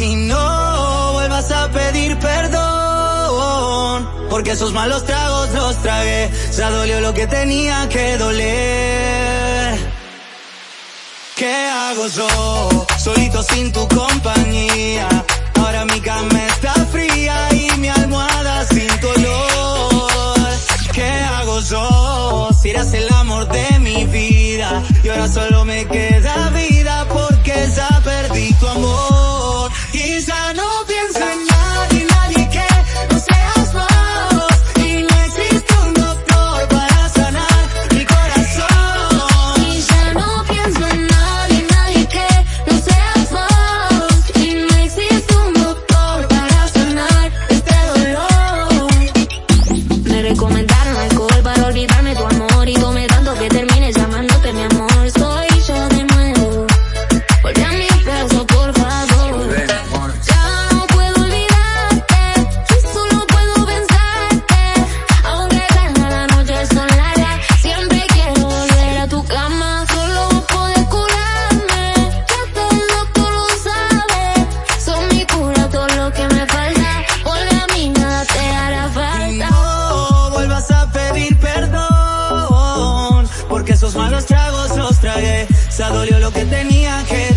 Y no vuelvas a pedir perdón, porque esos malos tragos los tragué. Ya dolió lo que tenía que doler. ¿Qué hago yo, solito sin tu compañía? Ahora mi cama está fría y mi almohada sin color. ¿Qué hago yo, si eras el amor de mi vida? Y ahora solo me queda vida porque ya perdí tu amor. Esos malos tragos los tragué. Se dolió lo que tenía que